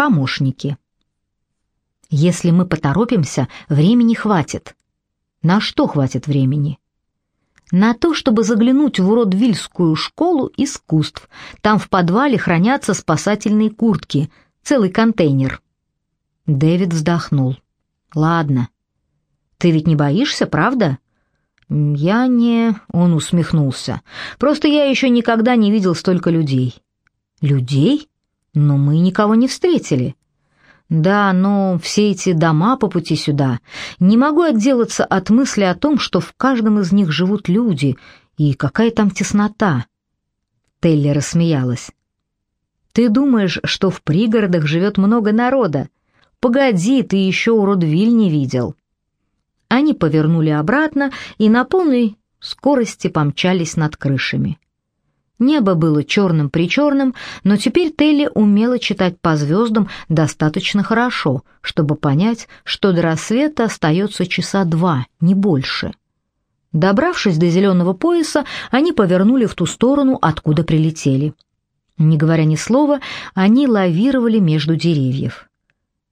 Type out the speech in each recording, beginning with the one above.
Помощники. Если мы поторопимся, времени хватит. На что хватит времени? На то, чтобы заглянуть в Уродвильскую школу искусств. Там в подвале хранятся спасательные куртки, целый контейнер. Дэвид вздохнул. Ладно. Ты ведь не боишься, правда? Я не, он усмехнулся. Просто я еще никогда не видел столько людей. Людей? Но мы никого не встретили. Да, но все эти дома по пути сюда. Не могу отделаться от мысли о том, что в каждом из них живут люди, и какая там теснота. Телли рассмеялась. Ты думаешь, что в пригородах живет много народа? Погоди, ты еще уродвиль не видел. Они повернули обратно и на полной скорости помчались над крышами. Небо было черным-причерным, но теперь Телли умела читать по звездам достаточно хорошо, чтобы понять, что до рассвета остается часа два, не больше. Добравшись до зеленого пояса, они повернули в ту сторону, откуда прилетели. Не говоря ни слова, они лавировали между деревьев.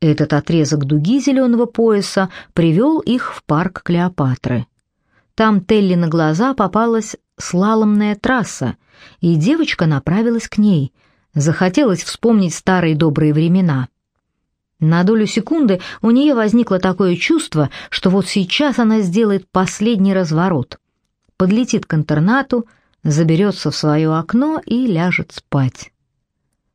Этот отрезок дуги зеленого пояса привел их в парк Клеопатры. Там Телли на глаза попалась слаломная трасса, и девочка направилась к ней. Захотелось вспомнить старые добрые времена. На долю секунды у нее возникло такое чувство, что вот сейчас она сделает последний разворот. Подлетит к интернату, заберется в свое окно и ляжет спать.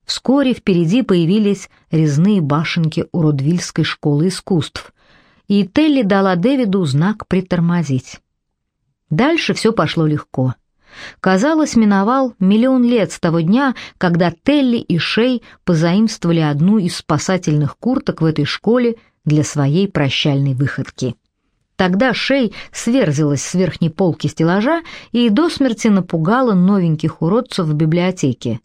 Вскоре впереди появились резные башенки Уродвильской школы искусств, и Телли дала Дэвиду знак притормозить. Дальше все пошло легко. Казалось, миновал миллион лет с того дня, когда Телли и Шей позаимствовали одну из спасательных курток в этой школе для своей прощальной выходки. Тогда Шей сверзилась с верхней полки стеллажа и до смерти напугала новеньких уродцев в библиотеке.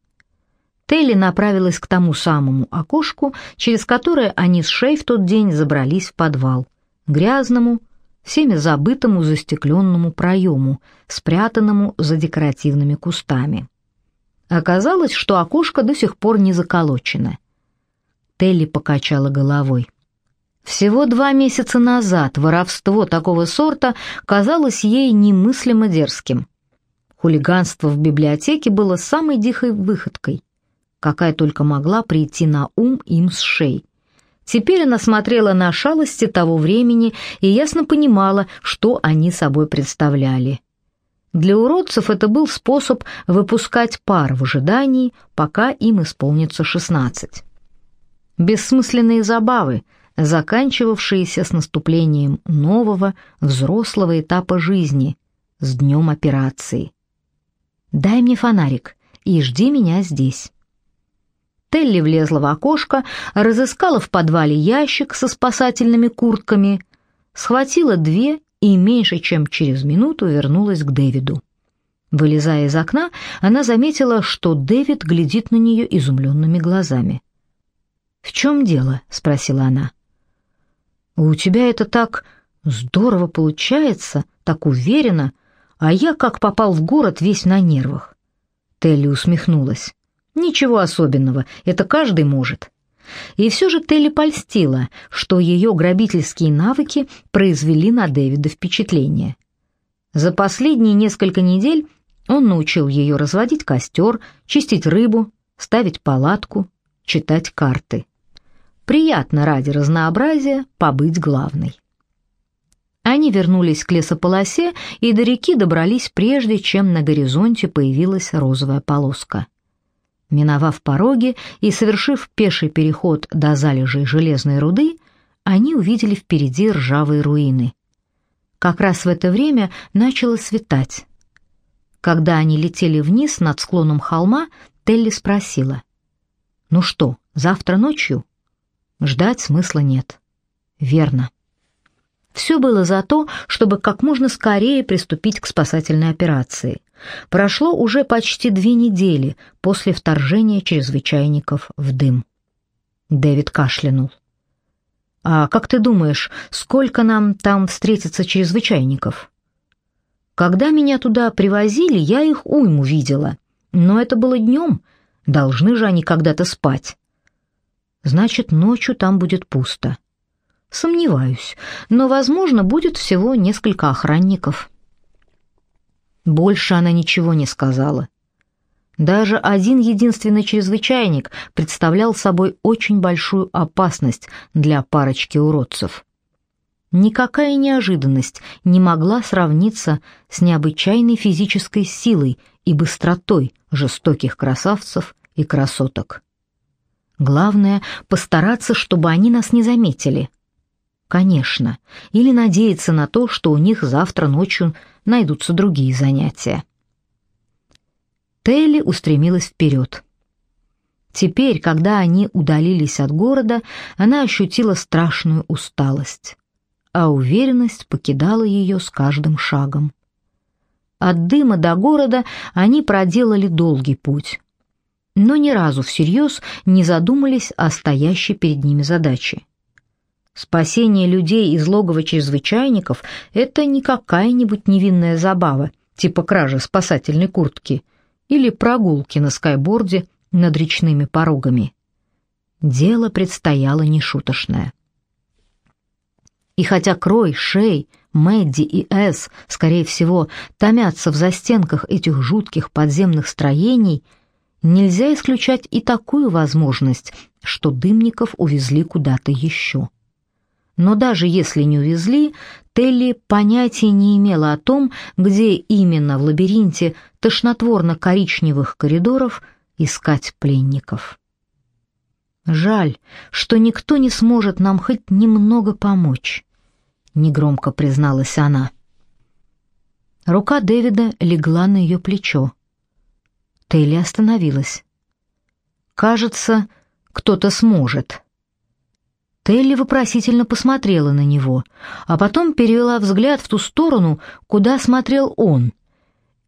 Телли направилась к тому самому окошку, через которое они с Шей в тот день забрались в подвал, грязному, всеми забытому застекленному проему, спрятанному за декоративными кустами. Оказалось, что окошко до сих пор не заколочено. Телли покачала головой. Всего два месяца назад воровство такого сорта казалось ей немыслимо дерзким. Хулиганство в библиотеке было самой дикой выходкой, какая только могла прийти на ум им с шеей. Теперь она смотрела на шалости того времени и ясно понимала, что они собой представляли. Для уродцев это был способ выпускать пар в ожидании, пока им исполнится шестнадцать. Бессмысленные забавы, заканчивавшиеся с наступлением нового взрослого этапа жизни, с днем операции. «Дай мне фонарик и жди меня здесь». Телли влезла в окошко, разыскала в подвале ящик со спасательными куртками, схватила две и меньше чем через минуту вернулась к Дэвиду. Вылезая из окна, она заметила, что Дэвид глядит на нее изумленными глазами. «В чем дело?» — спросила она. «У тебя это так здорово получается, так уверенно, а я как попал в город весь на нервах». Телли усмехнулась. Ничего особенного, это каждый может. И все же Телли польстила, что ее грабительские навыки произвели на Дэвида впечатление. За последние несколько недель он научил ее разводить костер, чистить рыбу, ставить палатку, читать карты. Приятно ради разнообразия побыть главной. Они вернулись к лесополосе и до реки добрались прежде, чем на горизонте появилась розовая полоска. Миновав пороги и совершив пеший переход до залежей железной руды, они увидели впереди ржавые руины. Как раз в это время начало светать. Когда они летели вниз над склоном холма, Телли спросила: "Ну что, завтра ночью?" Ждать смысла нет. Верно. Все было за то, чтобы как можно скорее приступить к спасательной операции. Прошло уже почти две недели после вторжения чрезвычайников в дым. Дэвид кашлянул. «А как ты думаешь, сколько нам там встретится чрезвычайников?» «Когда меня туда привозили, я их уйму видела. Но это было днем. Должны же они когда-то спать». Значит, ночью там будет пусто. Сомневаюсь, но, возможно, будет всего несколько охранников. Больше она ничего не сказала. Даже один единственный чрезвычайник представлял собой очень большую опасность для парочки уродцев. Никакая неожиданность не могла сравниться с необычайной физической силой и быстротой жестоких красавцев и красоток. Главное — постараться, чтобы они нас не заметили. Конечно, или надеяться на то, что у них завтра ночью найдутся другие занятия. Телли устремилась вперед. Теперь, когда они удалились от города, она ощутила страшную усталость, а уверенность покидала ее с каждым шагом. От дыма до города они проделали долгий путь, но ни разу всерьез не задумались о стоящей перед ними задаче. Спасение людей из логова чрезвычайников — это не какая-нибудь невинная забава, типа кражи спасательной куртки — или прогулки на скайборде над речными порогами. Дело предстояло нешуточное. И хотя Крой, Шей, Мэдди и Эс, скорее всего, томятся в застенках этих жутких подземных строений, нельзя исключать и такую возможность, что дымников увезли куда-то еще. Но даже если не увезли, Телли понятия не имела о том, где именно в лабиринте тошнотворно-коричневых коридоров искать пленников. «Жаль, что никто не сможет нам хоть немного помочь», — негромко призналась она. Рука Дэвида легла на ее плечо. Телли остановилась. «Кажется, кто-то сможет». Телли вопросительно посмотрела на него, а потом перевела взгляд в ту сторону, куда смотрел он,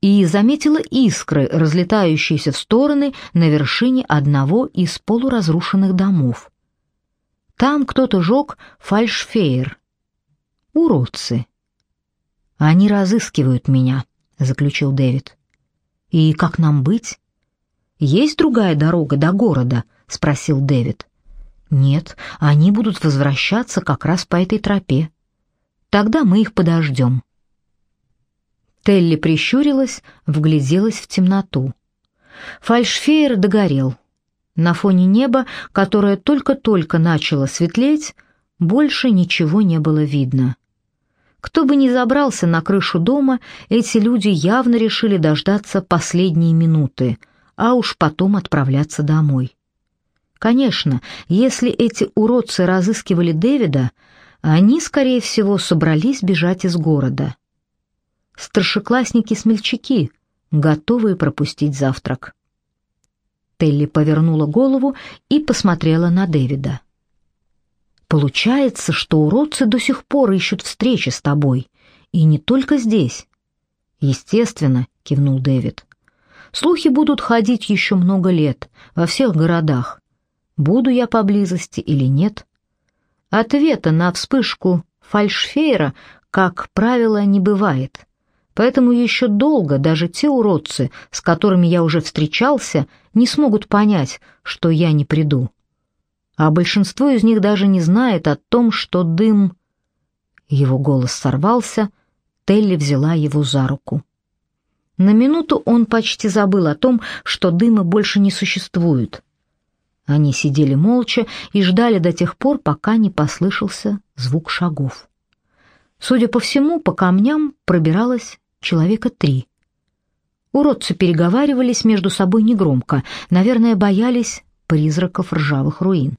и заметила искры, разлетающиеся в стороны на вершине одного из полуразрушенных домов. Там кто-то жег фальшфейер. Уродцы. Они разыскивают меня, заключил Дэвид. И как нам быть? Есть другая дорога до города, спросил Дэвид. Нет, они будут возвращаться как раз по этой тропе. Тогда мы их подождем». Телли прищурилась, вгляделась в темноту. Фальшфейер догорел. На фоне неба, которое только-только начало светлеть, больше ничего не было видно. Кто бы ни забрался на крышу дома, эти люди явно решили дождаться последние минуты, а уж потом отправляться домой. Конечно, если эти уродцы разыскивали Дэвида, они, скорее всего, собрались бежать из города. Старшеклассники-смельчаки, готовые пропустить завтрак. Телли повернула голову и посмотрела на Дэвида. Получается, что уродцы до сих пор ищут встречи с тобой, и не только здесь. Естественно, кивнул Дэвид. Слухи будут ходить еще много лет во всех городах, буду я поблизости или нет. Ответа на вспышку фальшфейра, как правило, не бывает. Поэтому еще долго даже те уродцы, с которыми я уже встречался, не смогут понять, что я не приду. А большинство из них даже не знает о том, что дым... Его голос сорвался, Телли взяла его за руку. На минуту он почти забыл о том, что дыма больше не существует. Они сидели молча и ждали до тех пор, пока не послышался звук шагов. Судя по всему, по камням пробиралось человека три. Уродцы переговаривались между собой негромко, наверное, боялись призраков ржавых руин.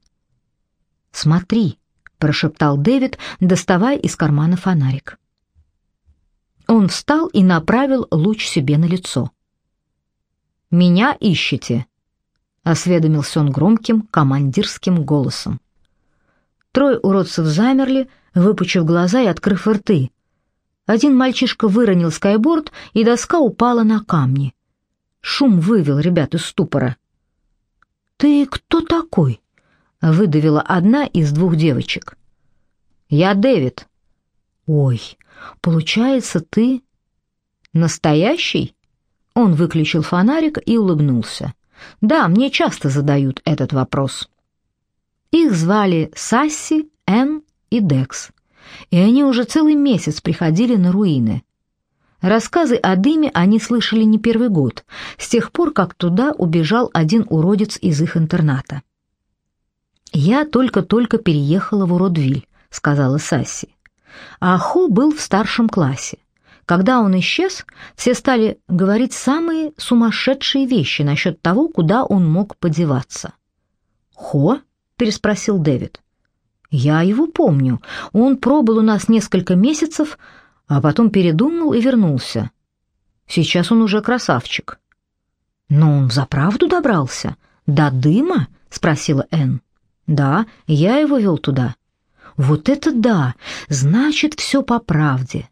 «Смотри», — прошептал Дэвид, доставая из кармана фонарик. Он встал и направил луч себе на лицо. «Меня ищете?» Осведомился он громким командирским голосом. Трое уродцев замерли, выпучив глаза и открыв рты. Один мальчишка выронил скайборд, и доска упала на камни. Шум вывел ребят из ступора. «Ты кто такой?» — выдавила одна из двух девочек. «Я Дэвид». «Ой, получается, ты настоящий?» Он выключил фонарик и улыбнулся. Да, мне часто задают этот вопрос. Их звали Сасси, Энн и Декс, и они уже целый месяц приходили на руины. Рассказы о дыме они слышали не первый год, с тех пор, как туда убежал один уродец из их интерната. «Я только-только переехала в Уродвиль», — сказала Сасси. А Хо был в старшем классе. Когда он исчез, все стали говорить самые сумасшедшие вещи насчет того, куда он мог подеваться. «Хо?» — переспросил Дэвид. «Я его помню. Он пробыл у нас несколько месяцев, а потом передумал и вернулся. Сейчас он уже красавчик». «Но он взаправду добрался? До дыма?» — спросила Энн. «Да, я его вел туда». «Вот это да! Значит, все по правде».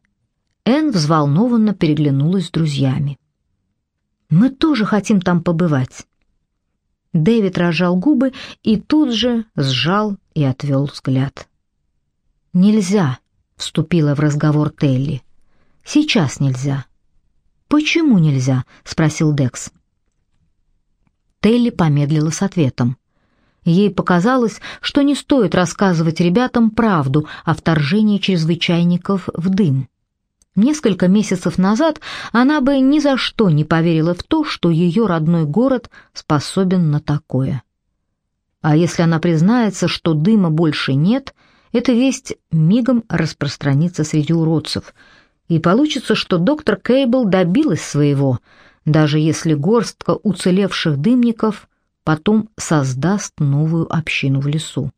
Энн взволнованно переглянулась с друзьями. «Мы тоже хотим там побывать». Дэвид разжал губы и тут же сжал и отвел взгляд. «Нельзя», — вступила в разговор Телли. «Сейчас нельзя». «Почему нельзя?» — спросил Декс. Телли помедлила с ответом. Ей показалось, что не стоит рассказывать ребятам правду о вторжении чрезвычайников в дым. Несколько месяцев назад она бы ни за что не поверила в то, что ее родной город способен на такое. А если она признается, что дыма больше нет, эта весть мигом распространится среди уродцев, и получится, что доктор Кейбл добилась своего, даже если горстка уцелевших дымников потом создаст новую общину в лесу.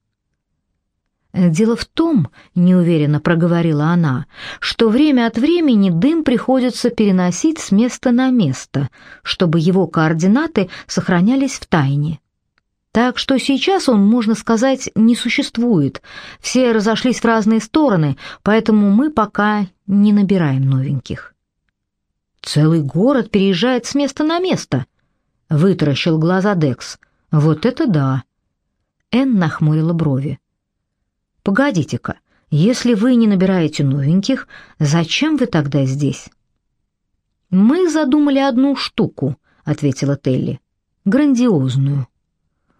Дело в том, неуверенно проговорила она, что время от времени дым приходится переносить с места на место, чтобы его координаты сохранялись в тайне. Так что сейчас он, можно сказать, не существует. Все разошлись в разные стороны, поэтому мы пока не набираем новеньких. Целый город переезжает с места на место, вытаращил глаза Декс. Вот это да. Эн нахмурила брови. Погодите-ка, если вы не набираете новеньких, зачем вы тогда здесь? Мы задумали одну штуку, ответила Телли. Грандиозную.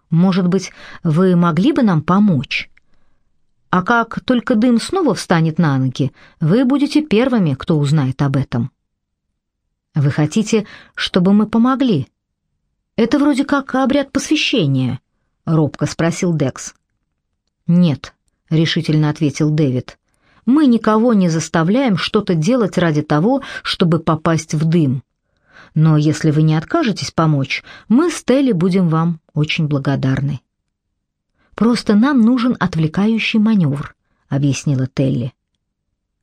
Может быть, вы могли бы нам помочь? А как только дым снова встанет на ноги, вы будете первыми, кто узнает об этом. Вы хотите, чтобы мы помогли? Это вроде как обряд посвящения, робко спросил Декс. Нет, — решительно ответил Дэвид. «Мы никого не заставляем что-то делать ради того, чтобы попасть в дым. Но если вы не откажетесь помочь, мы с Телли будем вам очень благодарны». «Просто нам нужен отвлекающий маневр», — объяснила Телли.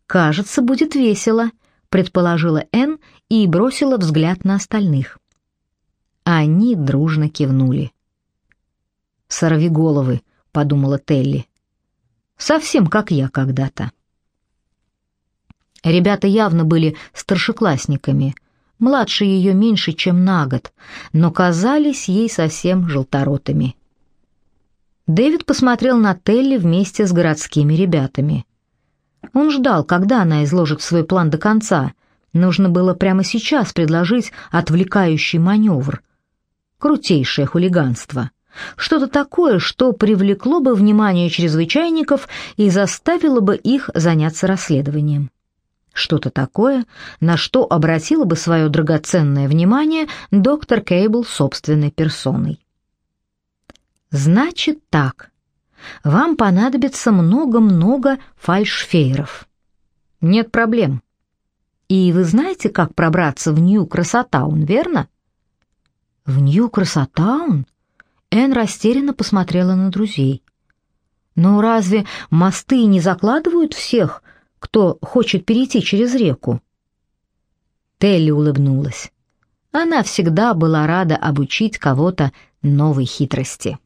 «Кажется, будет весело», — предположила Энн и бросила взгляд на остальных. Они дружно кивнули. «Сорви головы», — подумала Телли совсем как я когда-то. Ребята явно были старшеклассниками, младше ее меньше, чем на год, но казались ей совсем желторотыми. Дэвид посмотрел на Телли вместе с городскими ребятами. Он ждал, когда она изложит свой план до конца. Нужно было прямо сейчас предложить отвлекающий маневр. Крутейшее хулиганство — что-то такое, что привлекло бы внимание чрезвычайников и заставило бы их заняться расследованием. Что-то такое, на что обратило бы свое драгоценное внимание доктор Кейбл собственной персоной. Значит так. Вам понадобится много-много фальшфейеров. Нет проблем. И вы знаете, как пробраться в Нью-Красотаун, верно? В Нью-Красотаун? Эн растерянно посмотрела на друзей. «Но разве мосты не закладывают всех, кто хочет перейти через реку?» Телли улыбнулась. Она всегда была рада обучить кого-то новой хитрости.